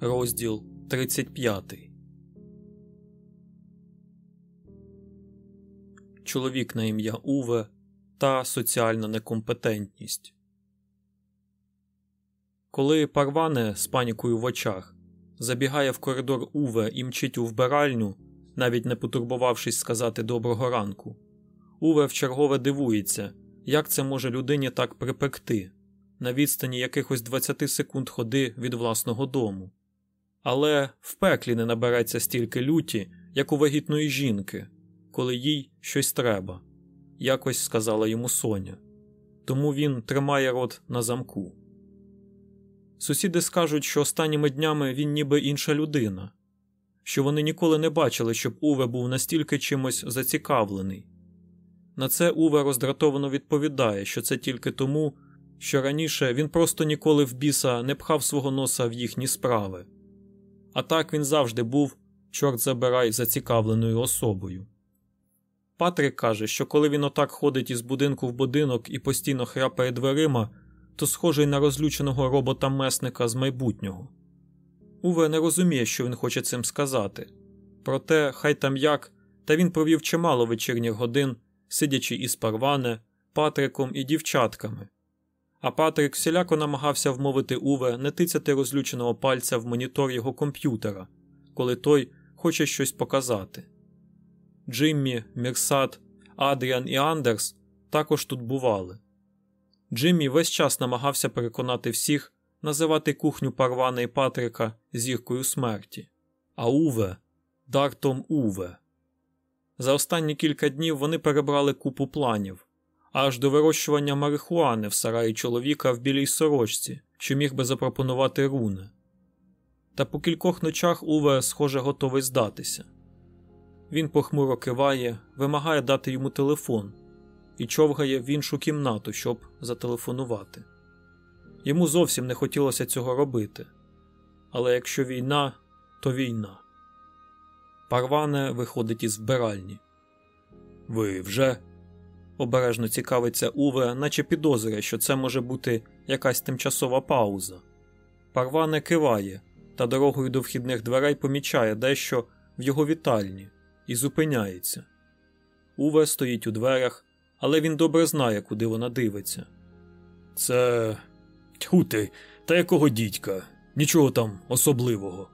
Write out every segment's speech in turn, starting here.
розділ 35. Чоловік на ім'я Уве та соціальна некомпетентність. Коли Парване з панікою в очах забігає в коридор Уве і мчить у вбиральню, навіть не потурбувавшись сказати доброго ранку, Уве вчергове дивується, як це може людині так припекти на відстані якихось 20 секунд ходи від власного дому. Але в пеклі не набереться стільки люті, як у вагітної жінки, коли їй щось треба, якось сказала йому Соня. Тому він тримає рот на замку. Сусіди скажуть, що останніми днями він ніби інша людина, що вони ніколи не бачили, щоб Уве був настільки чимось зацікавлений. На це Уве роздратовано відповідає, що це тільки тому, що раніше він просто ніколи в біса не пхав свого носа в їхні справи. А так він завжди був, чорт забирай, зацікавленою особою. Патрик каже, що коли він отак ходить із будинку в будинок і постійно хряпає дверима, то схожий на розлюченого робота-месника з майбутнього. Уве не розуміє, що він хоче цим сказати. Проте, хай там як, та він провів чимало вечірніх годин, сидячи із Парване, Патриком і дівчатками. А Патрик всіляко намагався вмовити Уве не тицяти розлюченого пальця в монітор його комп'ютера, коли той хоче щось показати. Джиммі, Мірсад, Адріан і Андерс також тут бували. Джиммі весь час намагався переконати всіх називати кухню Парвана і Патрика зіркою смерті, а Уве Дартом Уве. За останні кілька днів вони перебрали купу планів, аж до вирощування марихуани в сараї чоловіка в білій сорочці, що міг би запропонувати руне. Та по кількох ночах Уве, схоже, готовий здатися. Він похмуро киває, вимагає дати йому телефон і човгає в іншу кімнату, щоб зателефонувати. Йому зовсім не хотілося цього робити. Але якщо війна, то війна. Парване виходить із вбиральні. Ви вже? Обережно цікавиться Уве, наче підозрює, що це може бути якась тимчасова пауза. Парване киває та дорогою до вхідних дверей помічає дещо в його вітальні і зупиняється. Уве стоїть у дверях, але він добре знає, куди вона дивиться. Це. Тьху ти, та якого дідька? Нічого там особливого.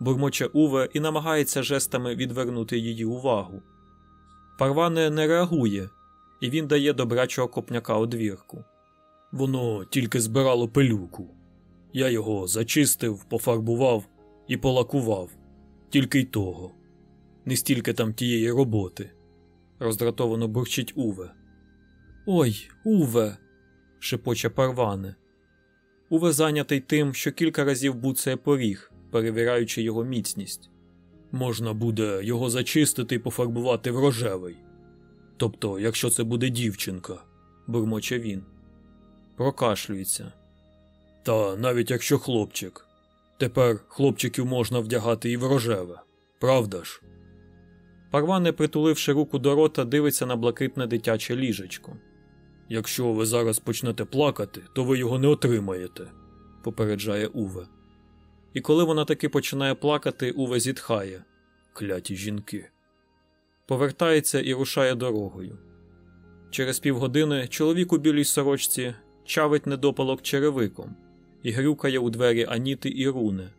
бурмоче Уве і намагається жестами відвернути її увагу. Парване не реагує, і він дає добрачого копняка одвірку. Воно тільки збирало пилюку. Я його зачистив, пофарбував і полакував, тільки й того. Не стільки там тієї роботи. Роздратовано бурчить Уве. Ой, Уве. шепоче парване. Уве зайнятий тим, що кілька разів буцає поріг, перевіряючи його міцність. Можна буде його зачистити і пофарбувати в рожевий. Тобто, якщо це буде дівчинка, бурмоче він. Прокашлюється. Та навіть якщо хлопчик. Тепер хлопчиків можна вдягати і в рожеве, правда ж? Парване, притуливши руку до рота, дивиться на блакитне дитяче ліжечко. Якщо ви зараз почнете плакати, то ви його не отримаєте, попереджає Уве. І коли вона таки починає плакати, Уве зітхає кляті жінки. Повертається і рушає дорогою. Через півгодини чоловік у білій сорочці чавить недопалок черевиком і грюкає у двері Аніти і Руни.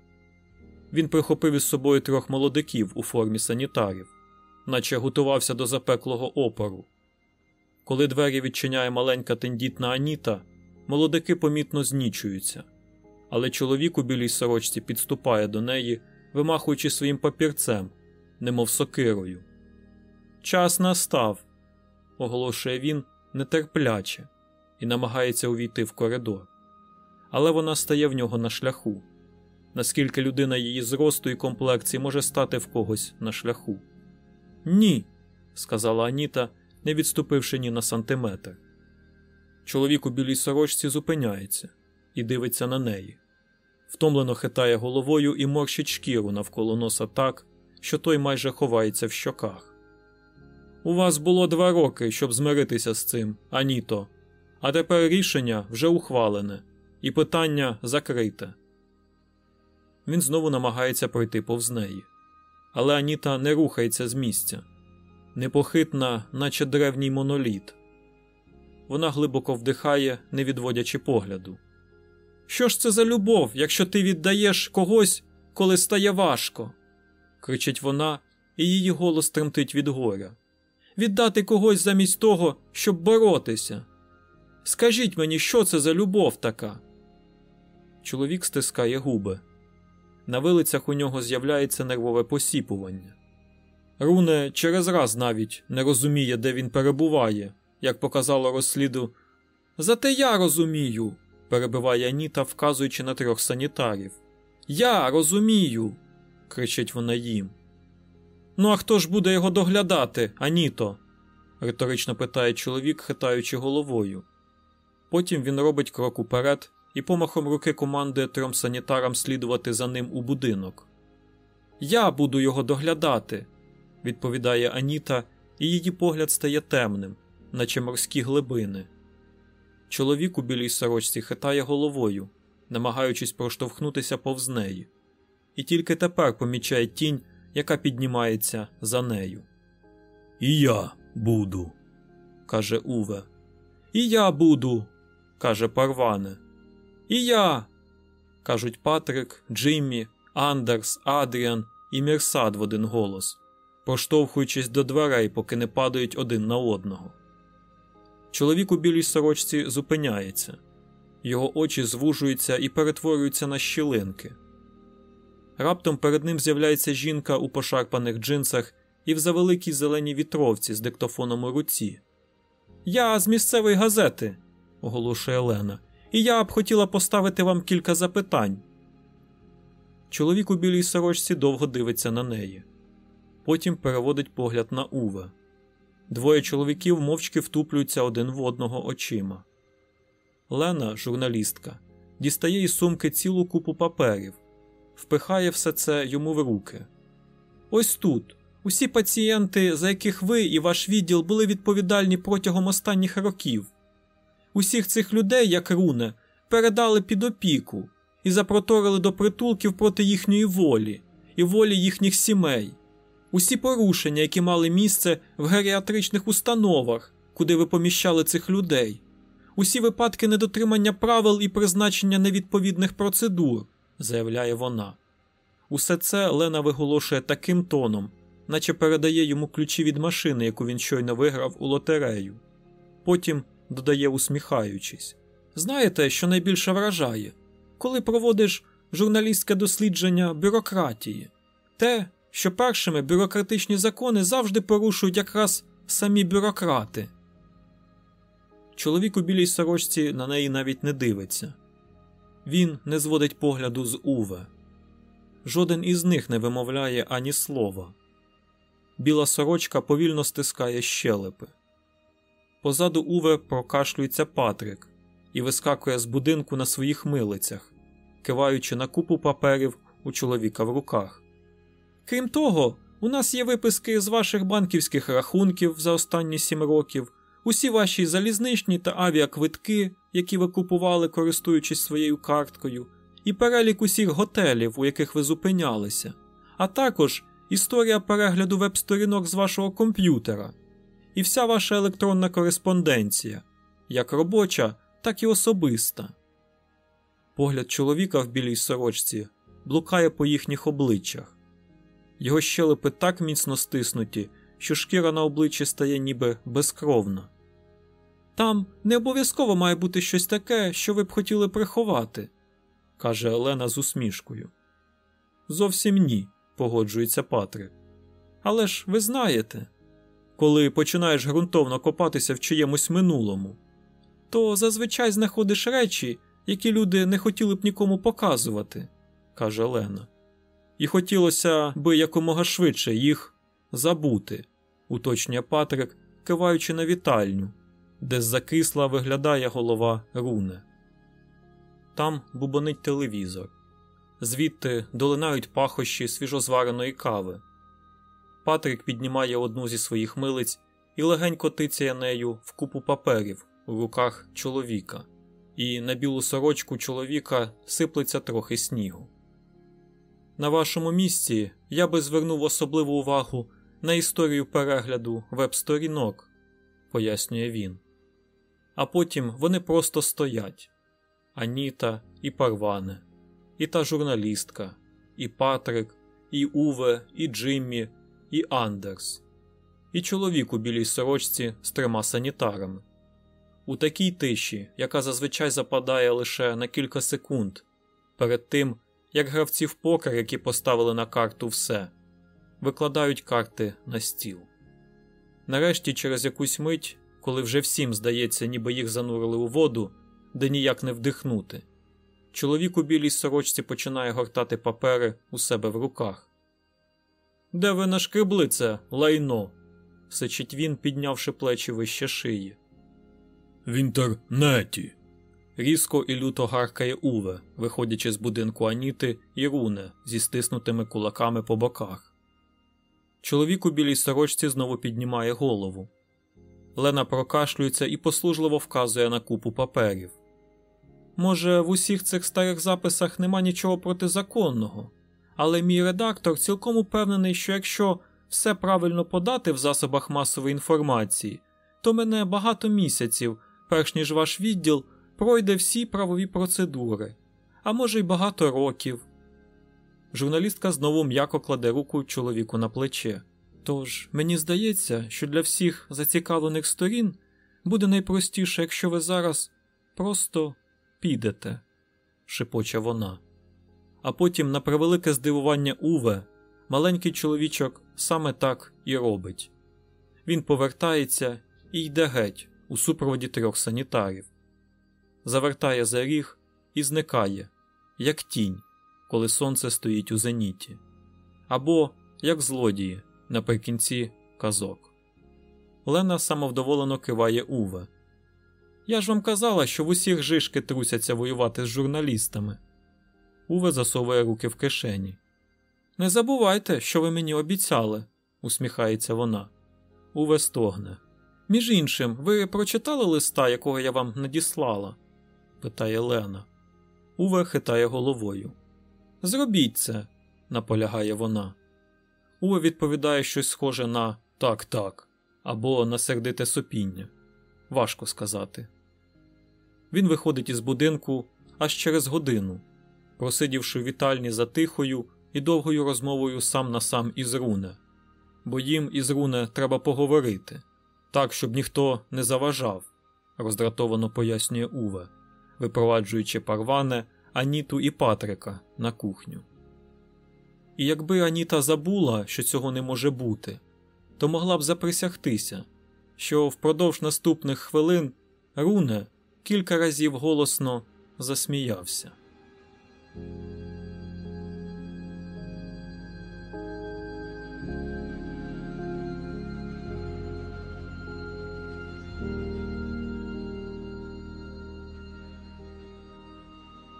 Він прихопив із собою трьох молодиків у формі санітарів, наче готувався до запеклого опору. Коли двері відчиняє маленька тендітна Аніта, молодики помітно знічуються, але чоловік у білій сорочці підступає до неї, вимахуючи своїм папірцем, немов сокирою. Час настав, оголошує він нетерпляче і намагається увійти в коридор. Але вона стає в нього на шляху. Наскільки людина її зросту і комплекції може стати в когось на шляху? Ні, сказала Аніта, не відступивши ні на сантиметр. Чоловік у білій сорочці зупиняється і дивиться на неї. Втомлено хитає головою і морщить шкіру навколо носа так, що той майже ховається в щоках. У вас було два роки, щоб змиритися з цим, Аніто, а тепер рішення вже ухвалене, і питання закрите. Він знову намагається пройти повз неї. Але Аніта не рухається з місця, непохитна, наче древній моноліт. Вона глибоко вдихає, не відводячи погляду. Що ж це за любов, якщо ти віддаєш когось, коли стає важко? кричить вона, і її голос тремтить від горя. Віддати когось замість того, щоб боротися. Скажіть мені, що це за любов така? Чоловік стискає губи. На вилицях у нього з'являється нервове посіпування. Руне через раз навіть не розуміє, де він перебуває, як показало розсліду. Зате я розумію, перебиває Аніта, вказуючи на трьох санітарів. Я розумію. кричить вона їм. Ну, а хто ж буде його доглядати, Аніто? риторично питає чоловік, хитаючи головою. Потім він робить крок уперед і помахом руки командує трьом санітарам слідувати за ним у будинок. Я буду його доглядати, відповідає Аніта, і її погляд стає темним, наче морські глибини. Чоловік у білій сорочці хитає головою, намагаючись проштовхнутися повз неї, і тільки тепер помічає тінь, яка піднімається за нею. І я буду, каже Уве. І я буду, каже Парване. І я. кажуть Патрик, Джиммі, Андерс, Адріан і Мірсад в один голос, проштовхуючись до дверей, поки не падають один на одного. Чоловік у білій сорочці зупиняється, його очі звужуються і перетворюються на щілинки. Раптом перед ним з'являється жінка у пошарпаних джинсах і в завеликій зеленій вітровці з диктофоном у руці. Я з місцевої газети, оголошує Лена, і я б хотіла поставити вам кілька запитань. Чоловік у білій сорочці довго дивиться на неї. Потім переводить погляд на Уве. Двоє чоловіків мовчки втуплюються один в одного очима. Лена, журналістка, дістає із сумки цілу купу паперів, впихає все це йому в руки. Ось тут. Усі пацієнти, за яких ви і ваш відділ були відповідальні протягом останніх років. Усіх цих людей, як руне, передали під опіку і запроторили до притулків проти їхньої волі і волі їхніх сімей. Усі порушення, які мали місце в геріатричних установах, куди ви поміщали цих людей, усі випадки недотримання правил і призначення невідповідних процедур, заявляє вона. Усе це Лена виголошує таким тоном, наче передає йому ключі від машини, яку він щойно виграв у лотерею. Потім додає, усміхаючись. Знаєте, що найбільше вражає, коли проводиш журналістське дослідження бюрократії, те, що першими бюрократичні закони завжди порушують якраз самі бюрократи. Чоловік у білій сорочці на неї навіть не дивиться. Він не зводить погляду з Уве. Жоден із них не вимовляє ані слова. Біла сорочка повільно стискає щелепи. Позаду Уве прокашлюється Патрик і вискакує з будинку на своїх милицях, киваючи на купу паперів у чоловіка в руках. Крім того, у нас є виписки з ваших банківських рахунків за останні сім років, усі ваші залізничні та авіаквитки, які ви купували, користуючись своєю карткою, і перелік усіх готелів, у яких ви зупинялися, а також історія перегляду веб-сторінок з вашого комп'ютера, і вся ваша електронна кореспонденція, як робоча, так і особиста. Погляд чоловіка в білій сорочці блукає по їхніх обличчях. Його щелепи так міцно стиснуті, що шкіра на обличчі стає ніби безкровна. Там не обов'язково має бути щось таке, що ви б хотіли приховати, каже Елена з усмішкою. Зовсім ні, погоджується Патрик. Але ж ви знаєте, коли починаєш ґрунтовно копатися в чиємусь минулому, то зазвичай знаходиш речі, які люди не хотіли б нікому показувати, каже Лена. І хотілося би якомога швидше їх забути, уточнює Патрик, киваючи на вітальню, де закисла виглядає голова руне. Там бубонить телевізор, звідти долинають пахощі свіжозвареної кави. Патрик піднімає одну зі своїх милиць і легенько тицяє нею в купу паперів у руках чоловіка, і на білу сорочку чоловіка сиплеться трохи снігу. На вашому місці я би звернув особливу увагу на історію перегляду веб-сторінок, пояснює він. А потім вони просто стоять: Аніта і Парване, і та журналістка, і Патрик, і Уве, і Джиммі, і Андерс, і чоловік у білій сорочці з трьома санітарами. У такій тиші, яка зазвичай западає лише на кілька секунд, перед тим як гравці в покер, які поставили на карту все, викладають карти на стіл. Нарешті, через якусь мить, коли вже всім здається, ніби їх занурили у воду, де ніяк не вдихнути, чоловік у білій сорочці починає гортати папери у себе в руках. Де ви нашкребли це, лайно? сичить він, піднявши плечі вище шиї. В інтернеті. Різко і люто гаркає Уве, виходячи з будинку Аніти і Руне зі стиснутими кулаками по боках. Чоловік у білій сорочці знову піднімає голову. Лена прокашлюється і послужливо вказує на купу паперів. Може, в усіх цих старих записах нема нічого протизаконного, але мій редактор цілком упевнений, що якщо все правильно подати в засобах масової інформації, то мене багато місяців, перш ніж ваш відділ пройде всі правові процедури, а може й багато років. Журналістка знову м'яко кладе руку чоловіку на плече. Тож мені здається, що для всіх зацікавлених сторін буде найпростіше, якщо ви зараз просто підете, шепоче вона. А потім, на превелике здивування Уве, маленький чоловічок саме так і робить. Він повертається і йде геть у супроводі трьох санітарів, завертає за ріг і зникає, як тінь, коли сонце стоїть у зеніті, або як злодії наприкінці казок. Лена самовдоволено киває Уве. Я ж вам казала, що в усіх жишки трусяться воювати з журналістами. Уве засовує руки в кишені. Не забувайте, що ви мені обіцяли, усміхається вона. Уве стогне. Між іншим, ви прочитали листа, якого я вам надіслала? питає Лена. Уве хитає головою. Зробіть це, наполягає вона. Уве відповідає щось схоже на так, так або на сердите сопіння. Важко сказати. Він виходить із будинку аж через годину, просидівши в вітальні за тихою і довгою розмовою сам на сам із Руне, бо їм із Руне треба поговорити так, щоб ніхто не заважав, роздратовано пояснює Уве, випроваджуючи парване, Аніту і Патрика на кухню. І якби Аніта забула, що цього не може бути, то могла б заприсягтися, що впродовж наступних хвилин Руне кілька разів голосно засміявся.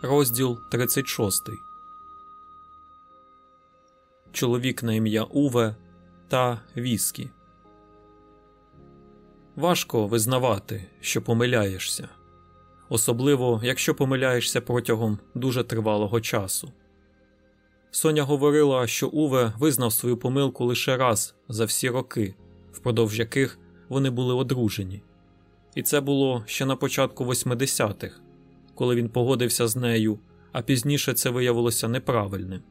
Розділ 36 Чоловік на ім'я Уве та Віскі. Важко визнавати, що помиляєшся, особливо якщо помиляєшся протягом дуже тривалого часу. Соня говорила, що Уве визнав свою помилку лише раз за всі роки, впродовж яких вони були одружені, і це було ще на початку 80-х, коли він погодився з нею, а пізніше це виявилося неправильним.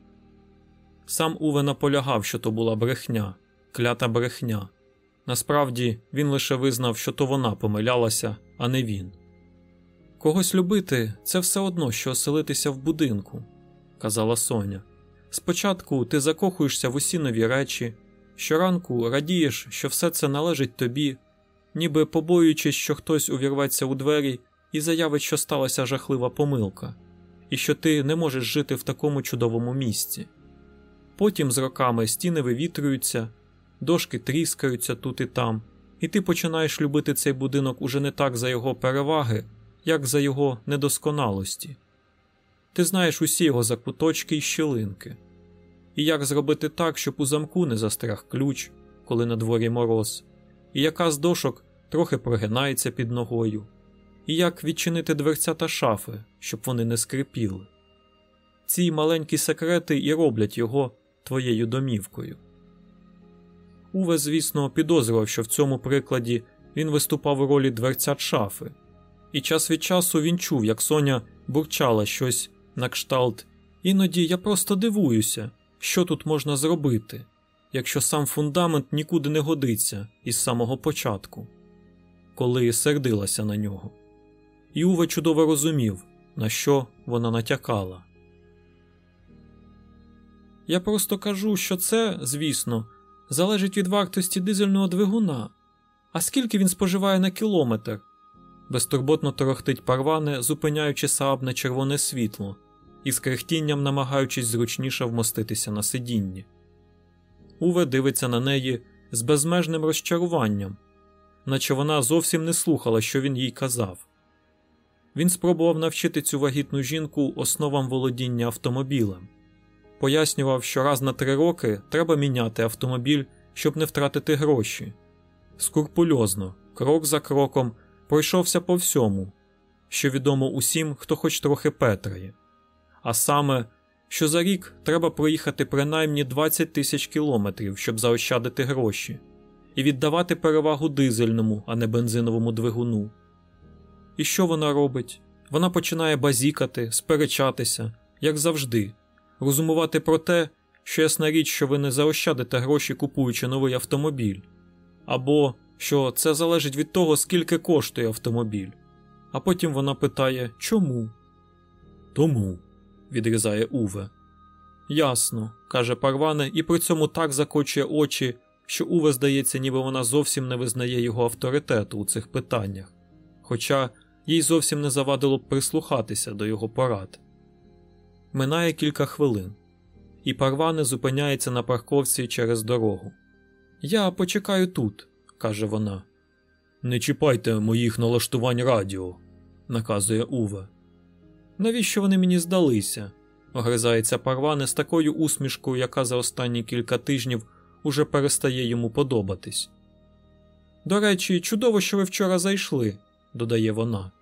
Сам Уве наполягав, що то була брехня, клята брехня. Насправді він лише визнав, що то вона помилялася, а не він. Когось любити це все одно, що оселитися в будинку, казала Соня. Спочатку ти закохуєшся в усі нові речі, щоранку радієш, що все це належить тобі, ніби побоюючись, що хтось увірветься у двері і заявить, що сталася жахлива помилка, і що ти не можеш жити в такому чудовому місці. Потім з роками стіни вивітрюються, дошки тріскаються тут і там, і ти починаєш любити цей будинок уже не так за його переваги, як за його недосконалості. Ти знаєш усі його закуточки й щілинки, і як зробити так, щоб у замку не застряг ключ, коли на дворі мороз, і яка з дошок трохи прогинається під ногою, і як відчинити дверця та шафи, щоб вони не скрипіли. Ці маленькі секрети і роблять його твоєю домівкою. Уве, звісно, підозрював, що в цьому прикладі він виступав у ролі дверцят шафи, і час від часу він чув, як Соня бурчала щось на кшталт. Іноді я просто дивуюся, що тут можна зробити, якщо сам фундамент нікуди не годиться із самого початку, коли сердилася на нього. І Уве чудово розумів, на що вона натякала. Я просто кажу, що це, звісно, залежить від вартості дизельного двигуна. А скільки він споживає на кілометр? Безтурботно торохтить парване, зупиняючи Сааб на червоне світло і з крехтінням намагаючись зручніше вмоститися на сидінні. Уве дивиться на неї з безмежним розчаруванням, наче вона зовсім не слухала, що він їй казав. Він спробував навчити цю вагітну жінку основам володіння автомобілем, пояснював, що раз на три роки треба міняти автомобіль, щоб не втратити гроші. Скурпульозно, крок за кроком, пройшовся по всьому, що відомо усім, хто хоч трохи петрає. А саме, що за рік треба проїхати принаймні 20 тисяч кілометрів, щоб заощадити гроші, і віддавати перевагу дизельному, а не бензиновому двигуну. І що вона робить? Вона починає базікати, сперечатися, як завжди, розумувати про те, що ясна річ, що ви не заощадите гроші, купуючи новий автомобіль, або що це залежить від того, скільки коштує автомобіль. А потім вона питає чому? Тому, відрізає Уве. Ясно, каже Парване, і при цьому так закочує очі, що Уве здається, ніби вона зовсім не визнає його авторитету у цих питаннях, хоча їй зовсім не завадило б прислухатися до його порад. Минає кілька хвилин, і Парване зупиняється на парковці через дорогу. Я почекаю тут, каже вона. Не чіпайте моїх налаштувань радіо, наказує Уве. Навіщо вони мені здалися? огризається Парване з такою усмішкою, яка за останні кілька тижнів уже перестає йому подобатись. До речі, чудово, що ви вчора зайшли, додає вона.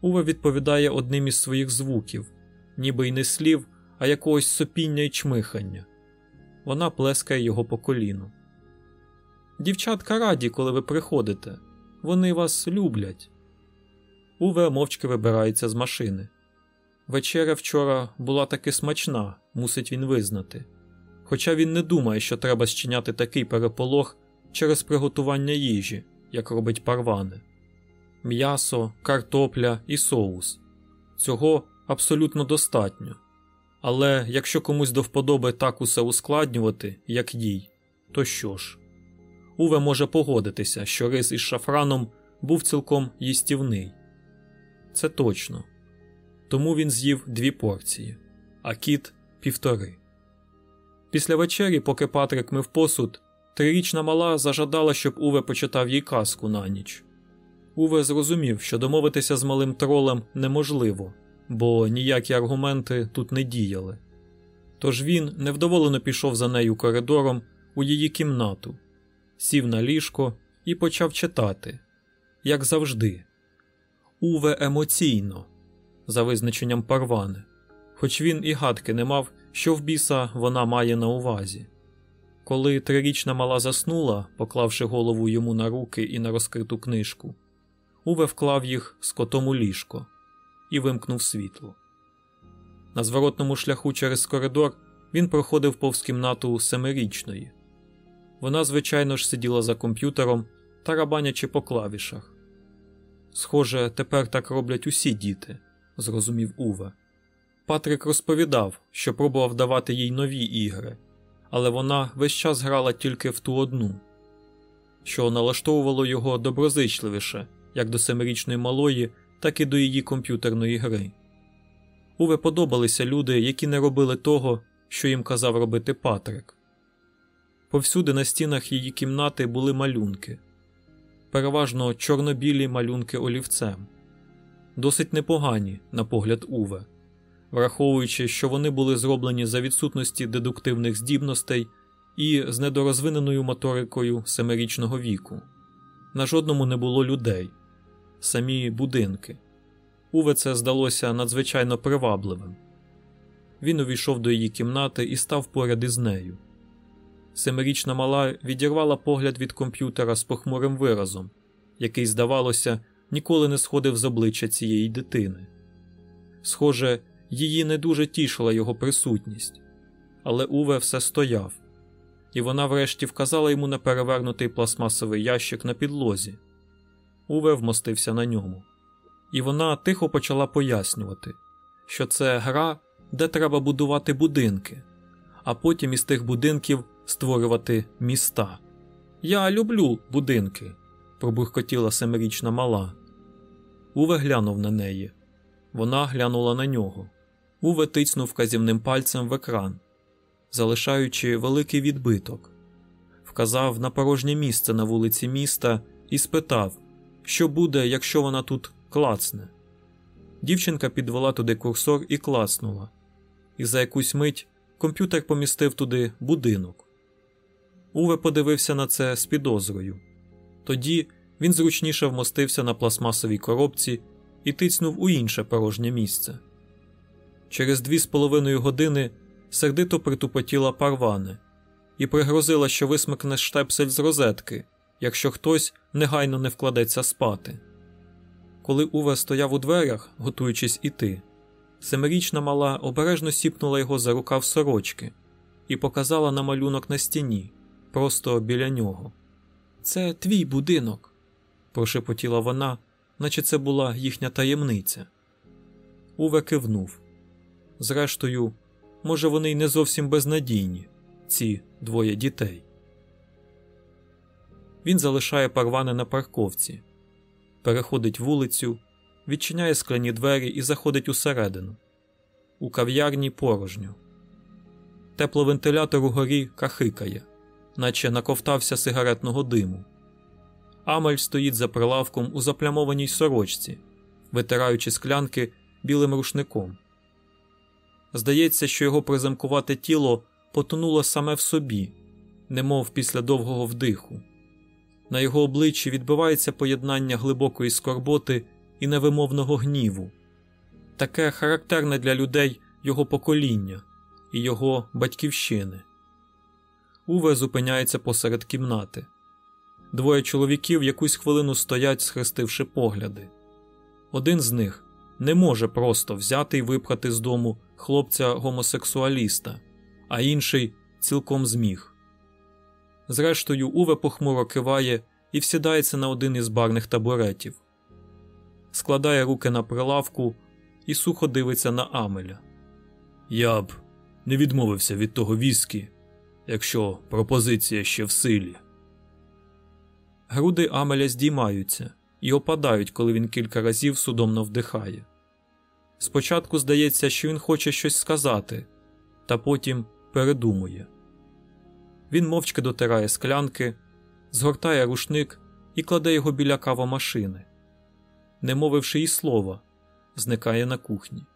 Уве відповідає одним із своїх звуків, ніби й не слів, а якогось сопіння й чмихання. Вона плескає його по коліну. Дівчатка раді, коли ви приходите. Вони вас люблять. Уве мовчки вибирається з машини. Вечеря вчора була таки смачна, мусить він визнати. Хоча він не думає, що треба щиняти такий переполох через приготування їжі, як робить парване. М'ясо, картопля і соус. Цього абсолютно достатньо. Але якщо комусь до вподоби так усе ускладнювати, як їй, то що ж? Уве може погодитися, що рис із шафраном був цілком їстівний. Це точно. Тому він з'їв дві порції, а кіт півтори. Після вечері, поки Патрик мив посуд, трирічна мала зажадала, щоб Уве почитав їй казку на ніч. Уве зрозумів, що домовитися з малим тролем неможливо, бо ніякі аргументи тут не діяли. Тож він невдоволено пішов за нею коридором у її кімнату, сів на ліжко і почав читати, як завжди. Уве емоційно, за визначенням парване, хоч він і гадки не мав, що в біса вона має на увазі. Коли трирічна мала заснула, поклавши голову йому на руки і на розкриту книжку, Уве вклав їх з котом у ліжко і вимкнув світло. На зворотному шляху через коридор він проходив повз кімнату семирічної. Вона, звичайно ж, сиділа за комп'ютером, тарабанячи по клавішах. Схоже, тепер так роблять усі діти, зрозумів Уве. Патрик розповідав, що пробував давати їй нові ігри, але вона весь час грала тільки в ту одну, що налаштовувало його доброзичливіше як до семирічної малої, так і до її комп'ютерної гри. Уве подобалися люди, які не робили того, що їм казав робити Патрик. Повсюди на стінах її кімнати були малюнки, переважно чорно-білі малюнки олівцем, досить непогані, на погляд Уве, враховуючи, що вони були зроблені за відсутності дедуктивних здібностей і з недорозвиненою моторикою семирічного віку. На жодному не було людей, самі будинки. Уве це здалося надзвичайно привабливим. він увійшов до її кімнати і став поряд із нею. Семирічна мала відірвала погляд від комп'ютера з похмурим виразом, який, здавалося, ніколи не сходив з обличчя цієї дитини. Схоже, її не дуже тішила його присутність, але Уве все стояв, і вона врешті вказала йому на перевернутий пластмасовий ящик на підлозі. Уве вмостився на ньому, і вона тихо почала пояснювати, що це гра, де треба будувати будинки, а потім із тих будинків створювати міста. Я люблю будинки, пробуркотіла семирічна мала. Уве глянув на неї. Вона глянула на нього. Уве тицнув вказівним пальцем в екран, залишаючи великий відбиток, вказав на порожнє місце на вулиці міста і спитав, що буде, якщо вона тут клацне. Дівчинка підвела туди курсор і клацнула, і за якусь мить комп'ютер помістив туди будинок. Уве подивився на це з підозрою. Тоді він зручніше вмостився на пластмасовій коробці і тицнув у інше порожнє місце. Через дві з половиною години сердито притупотіла парване і пригрозила, що висмикне штепсель з розетки, якщо хтось негайно не вкладеться спати. Коли Уве стояв у дверях, готуючись іти, семирічна мала обережно сіпнула його за рукав сорочки і показала на малюнок на стіні, просто біля нього. Це твій будинок, прошепотіла вона, наче це була їхня таємниця. Уве кивнув. Зрештою, може, вони й не зовсім безнадійні, ці двоє дітей. Він залишає парвани на парковці, переходить вулицю, відчиняє скляні двері і заходить усередину. У кав'ярні порожньо. Тепловентилятор угорі кахикає, наче наковтався сигаретного диму. Амаль стоїть за прилавком у заплямованій сорочці, витираючи склянки білим рушником. Здається, що його приземкувате тіло потонуло саме в собі, немов після довгого вдиху. На його обличчі відбивається поєднання глибокої скорботи і невимовного гніву, таке характерне для людей його покоління і його батьківщини. Уве зупиняється посеред кімнати. Двоє чоловіків якусь хвилину стоять, схрестивши погляди. Один з них не може просто взяти і випхати з дому хлопця гомосексуаліста, а інший цілком зміг. Зрештою, Уве похмуро киває і всідається на один із барних табуретів, складає руки на прилавку і сухо дивиться на Амеля. Я б не відмовився від того віскі, якщо пропозиція ще в силі. Груди Амеля здіймаються і опадають, коли він кілька разів судомно вдихає. Спочатку здається, що він хоче щось сказати, та потім передумує. Він мовчки дотирає склянки, згортає рушник і кладе його біля кавомашини. Не мовивши й слова, зникає на кухні.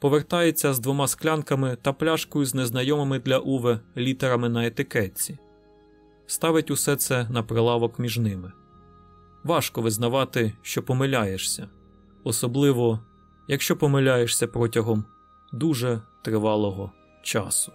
Повертається з двома склянками та пляшкою з незнайомими для Уве літерами на етикетці, ставить усе це на прилавок між ними. Важко визнавати, що помиляєшся, особливо якщо помиляєшся протягом дуже тривалого часу.